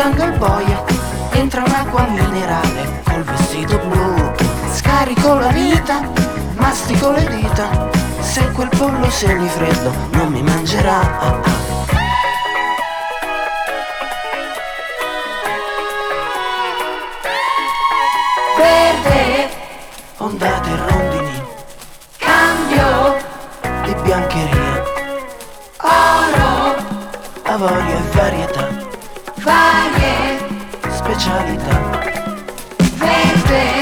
aspettando il boia, entra un'acqua minerale col vestito blu. Scarico la vita, mastico le dita, se quel pollo semifreddo non mi mangerà. verde, Ondate e rondini cambio, di biancheria, oro, avorio e varietà, varie, chalita. Baby.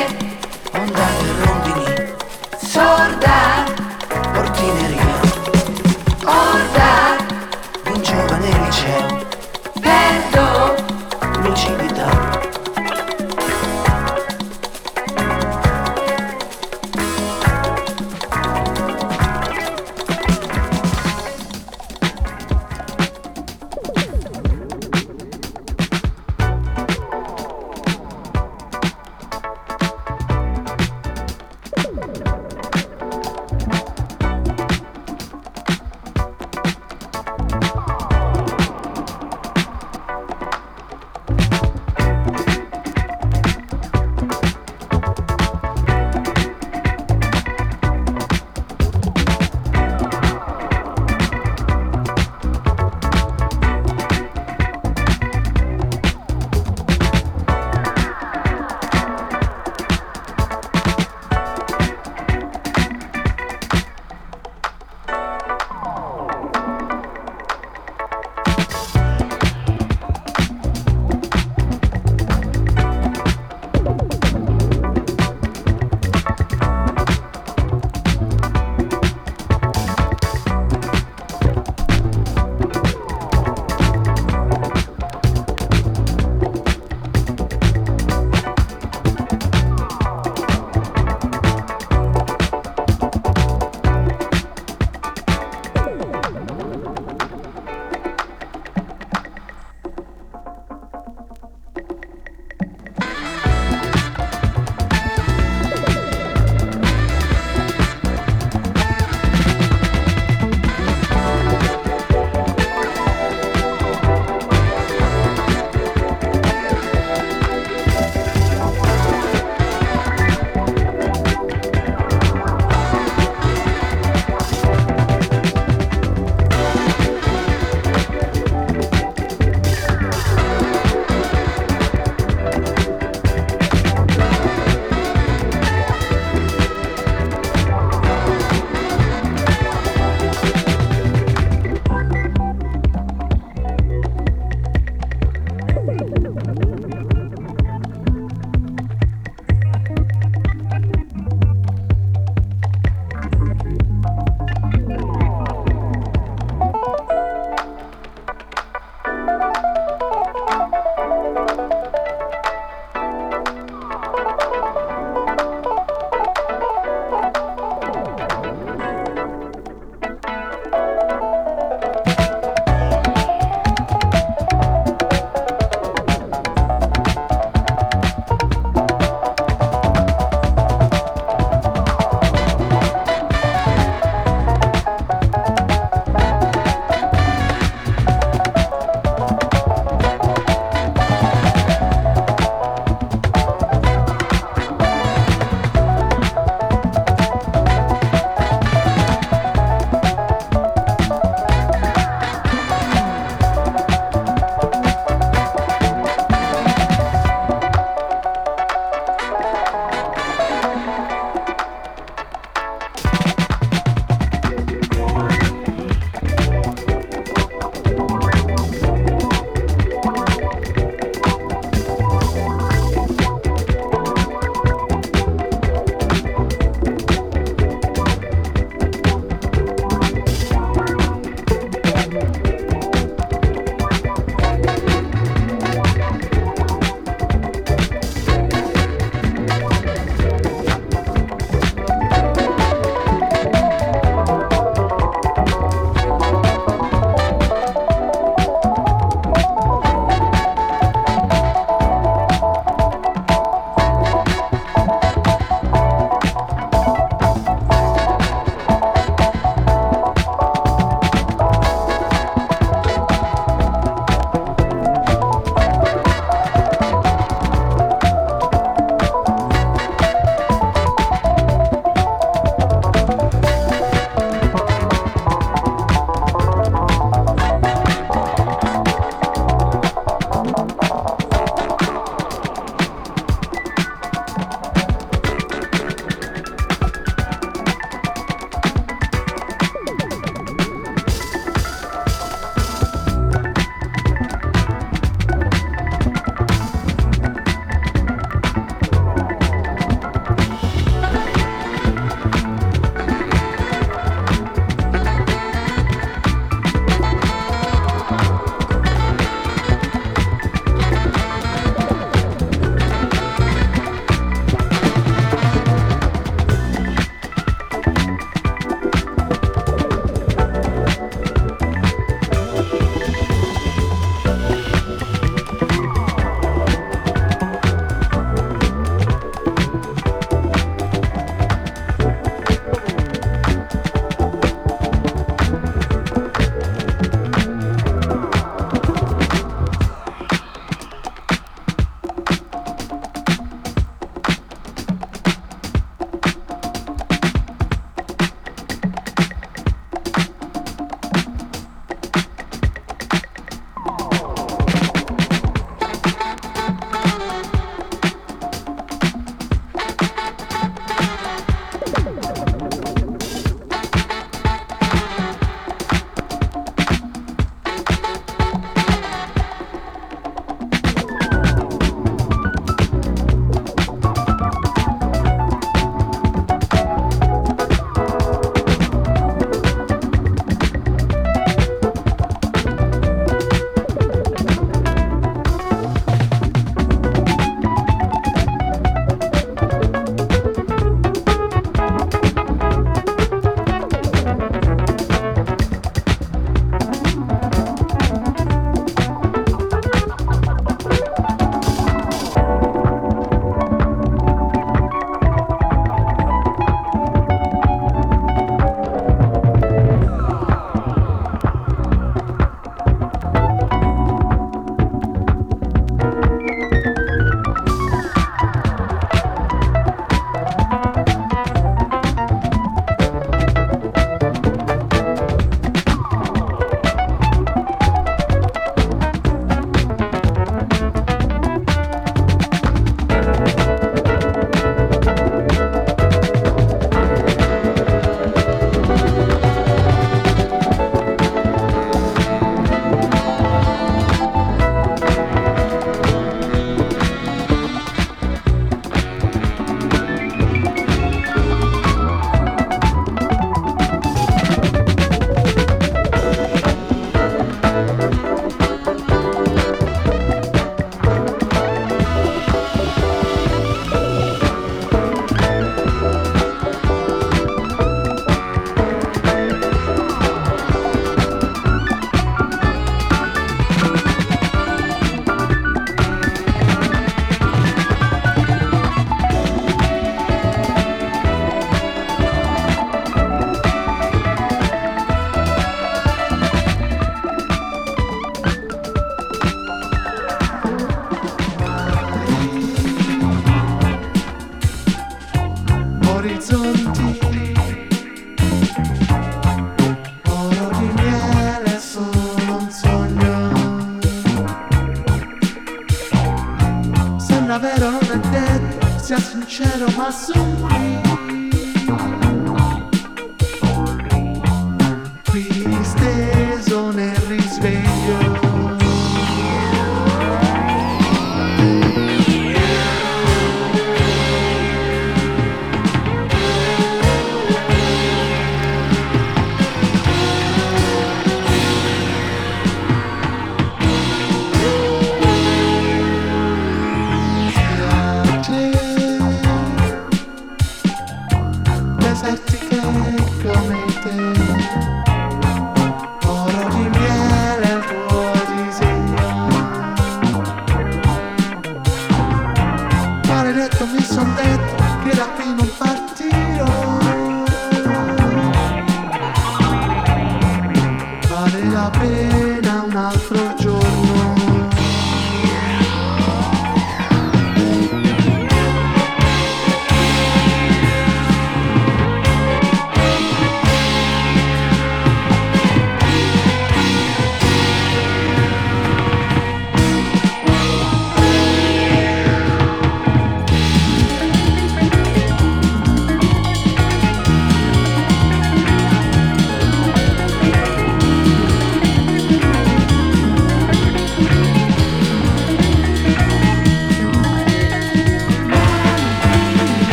coração.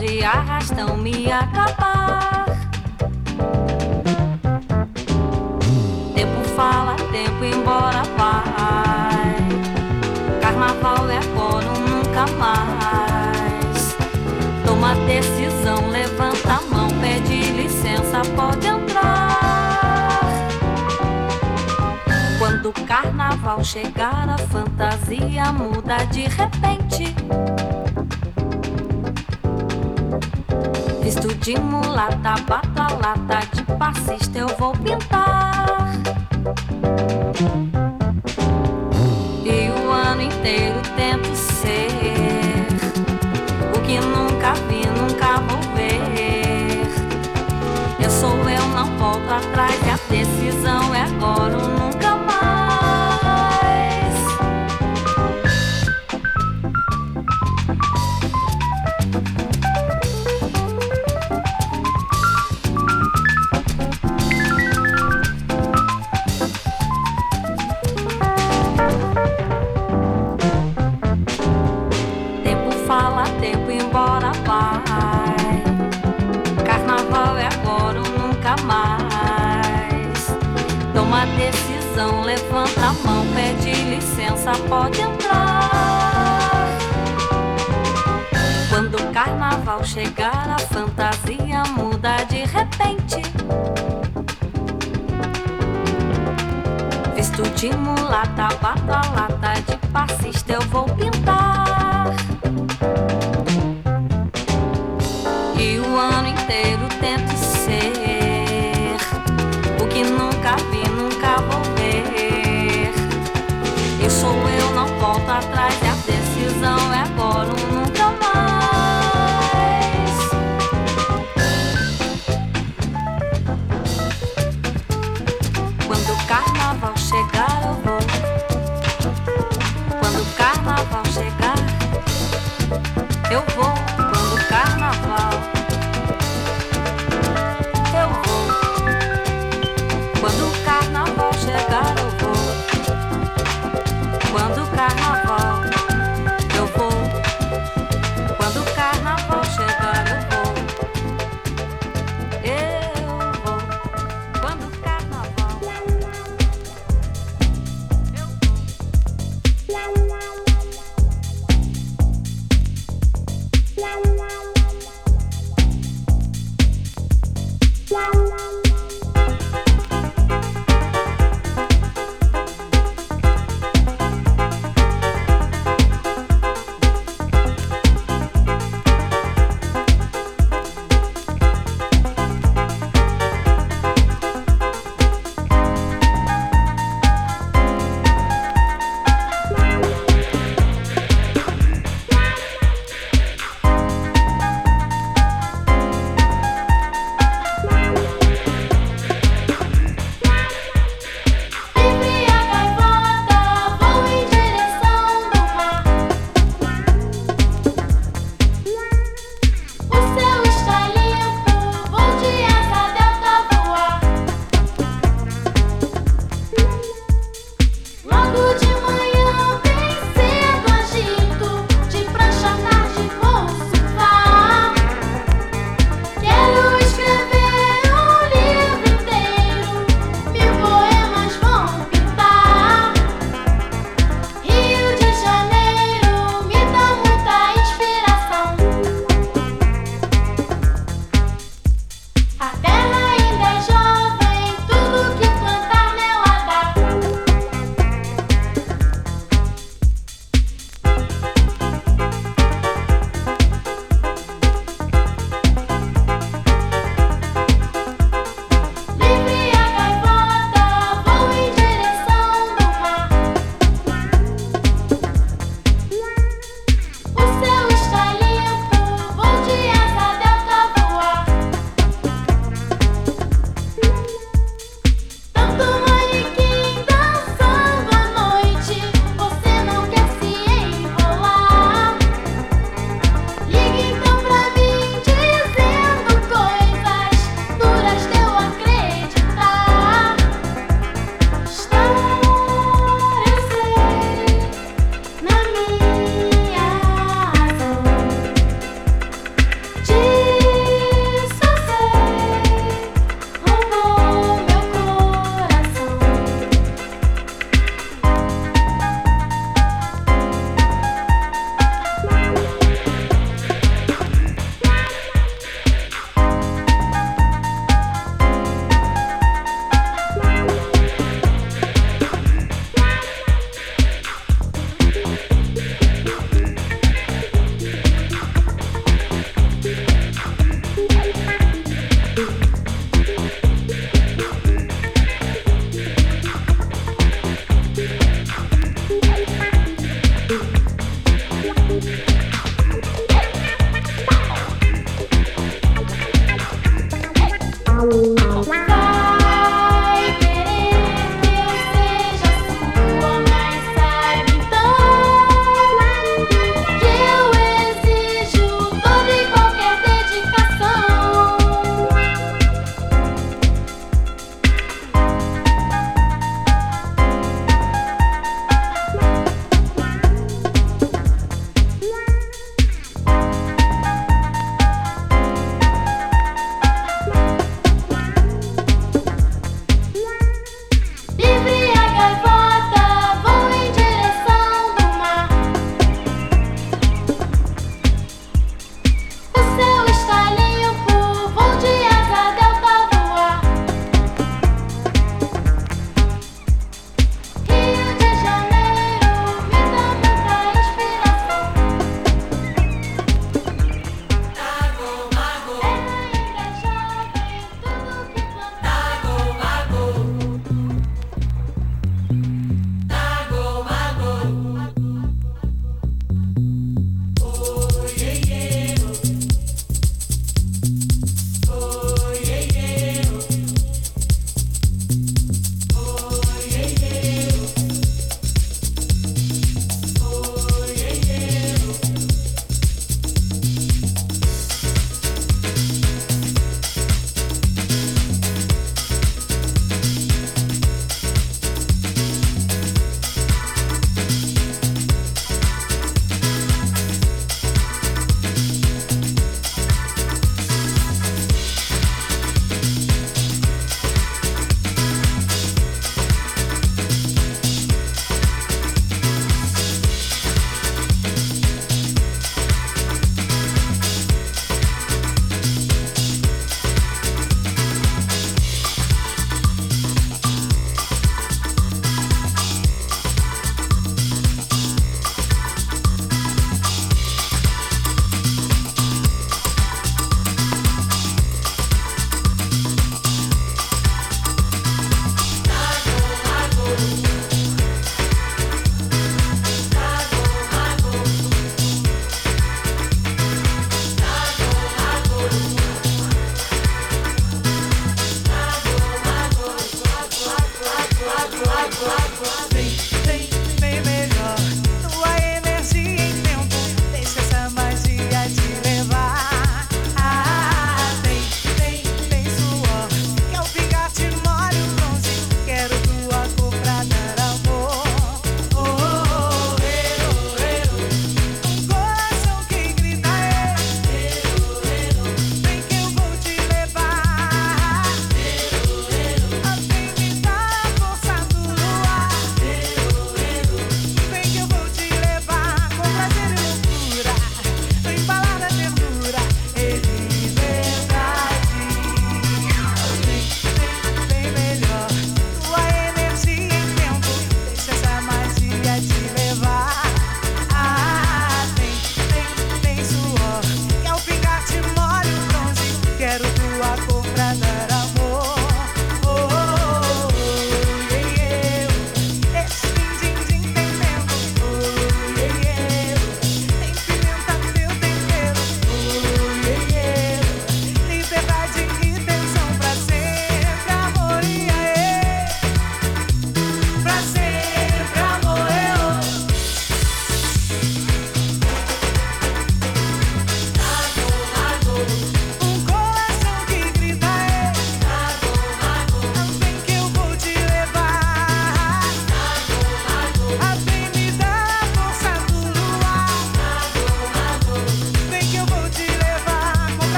Se arrastam me acabar. Tempo fala, tempo embora vai. Carnaval é agora, nunca mais. Toma decisão, levanta a mão, pede licença, pode entrar. Quando o carnaval chegar, a fantasia muda de repente. Visto de mulata, lata de passista eu vou pintar. E o ano inteiro tento ser o que nunca vi, nunca vou ver. Eu sou eu, não volto atrás e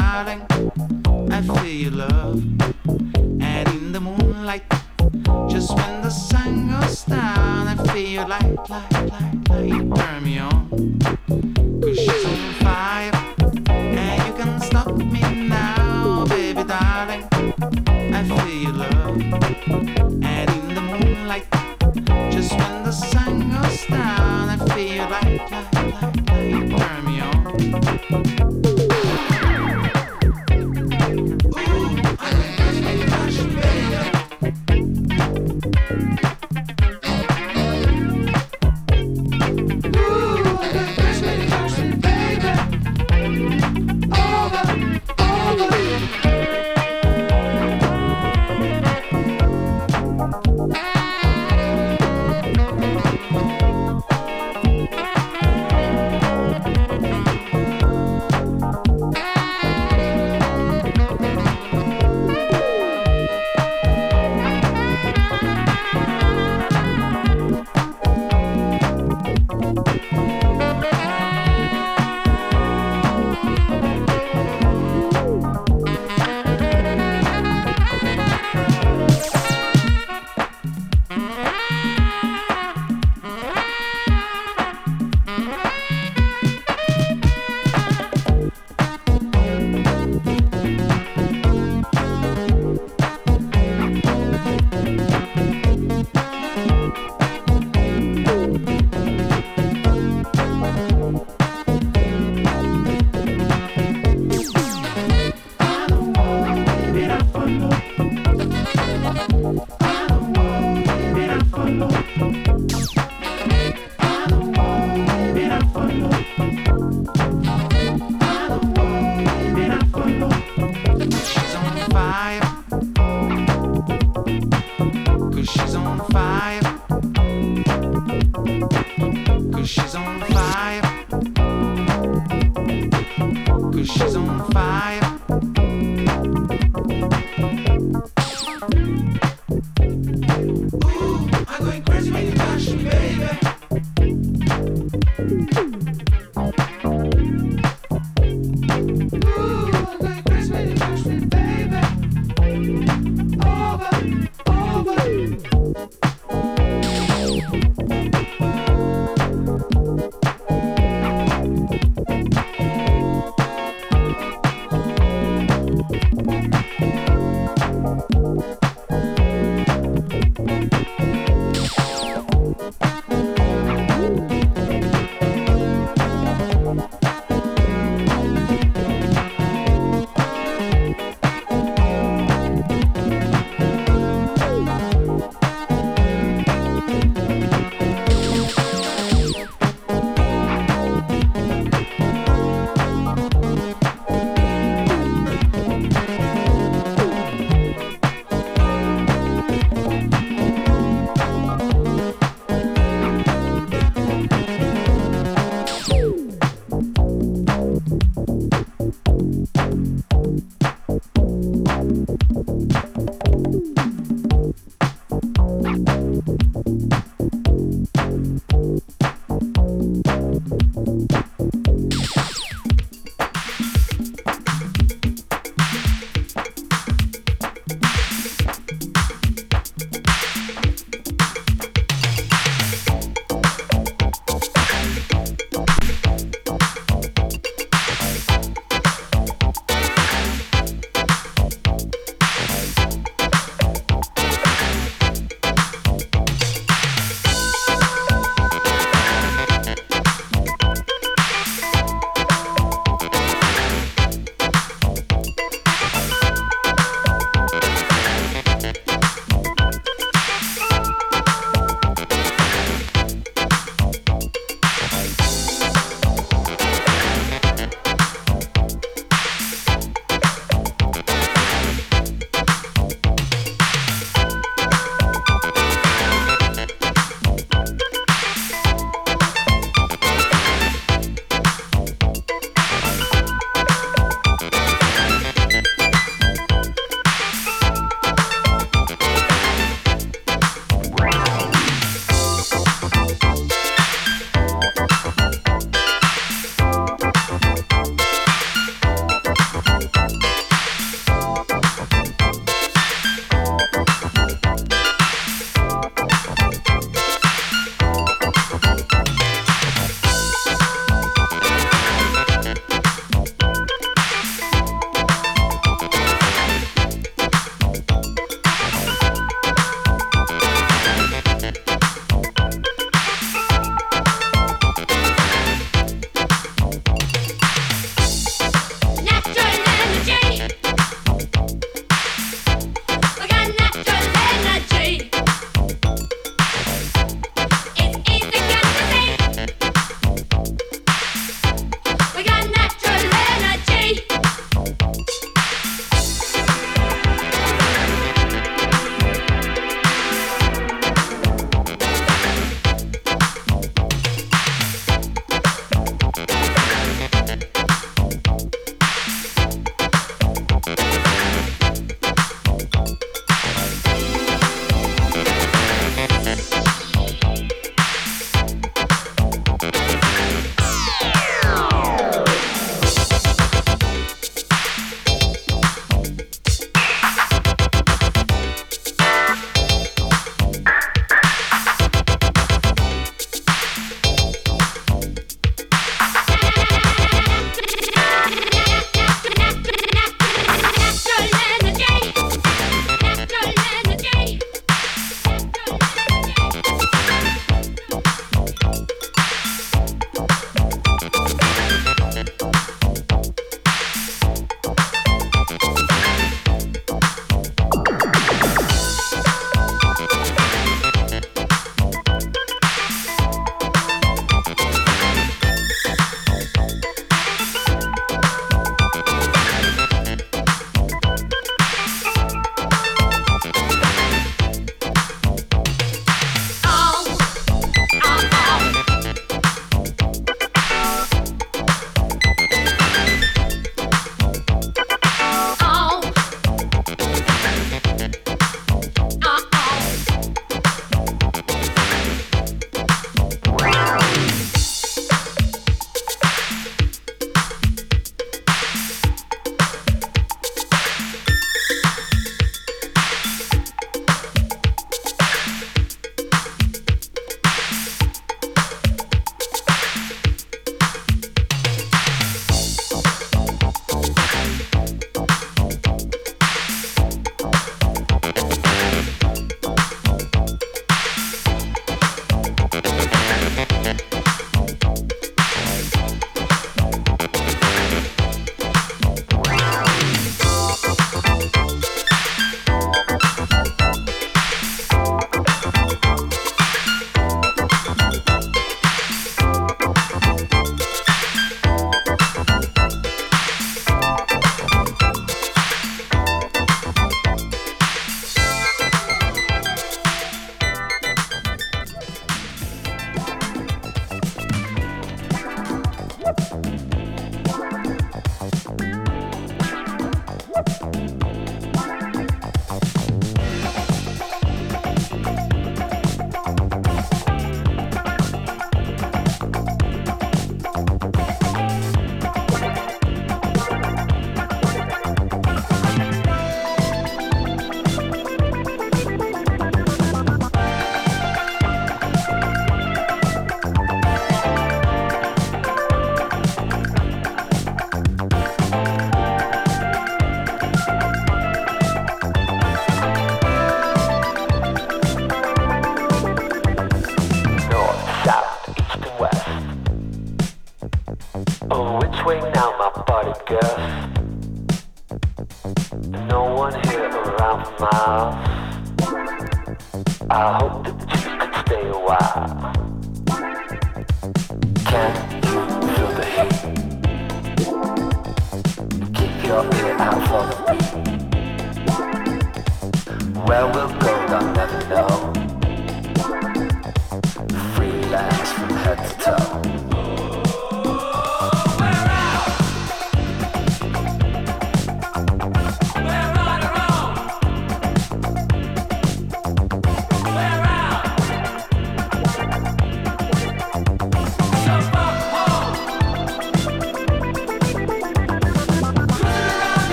darling. I feel your love. And in the moonlight, just when the sun goes down, I feel your light, light, light, light. You turn me on.